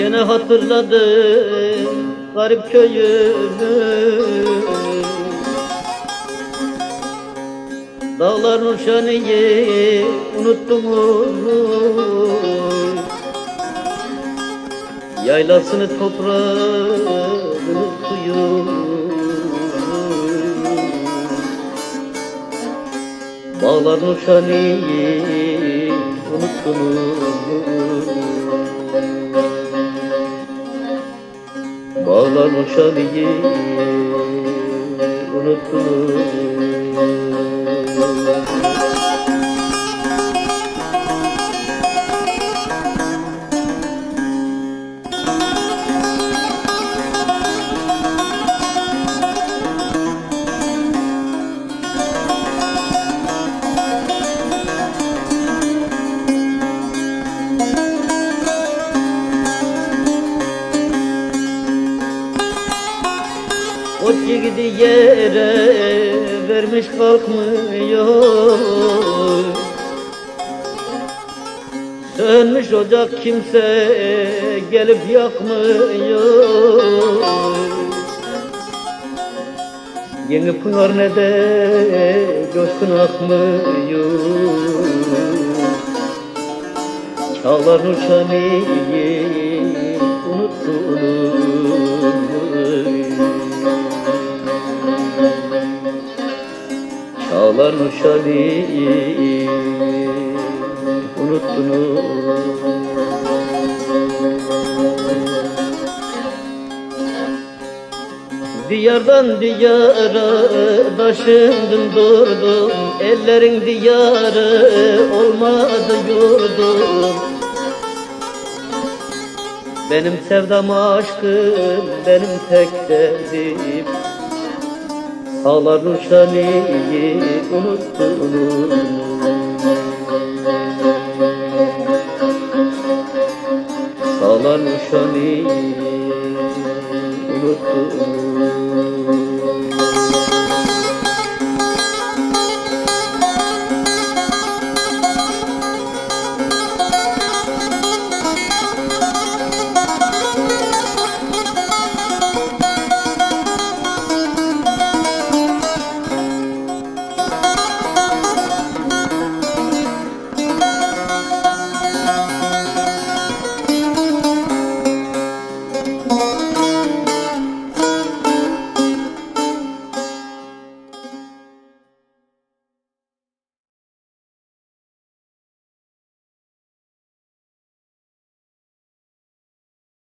Gene hatırladım garip köyümü. Dağların şaniyi unuttum Yaylasını toprağını suyu. Bağların şaniyi unuttum Bağların şaniyi unuttum O gidi yere vermiş kalkmıyor. Sönmüş ocak kimse gelip yakmıyor. Yeni pınar ne de coşkun akmıyor. Çağlar uçanıyı unuttum Çağlar uşağı unuttunuz. Diyardan diyara taşındım durdum. Ellerin diyarı olmadı yurdum. Benim sevdam aşkım benim tek derdim Sağlar uşaniyi unuttunuz Sağlar uşaniyi unuttunuz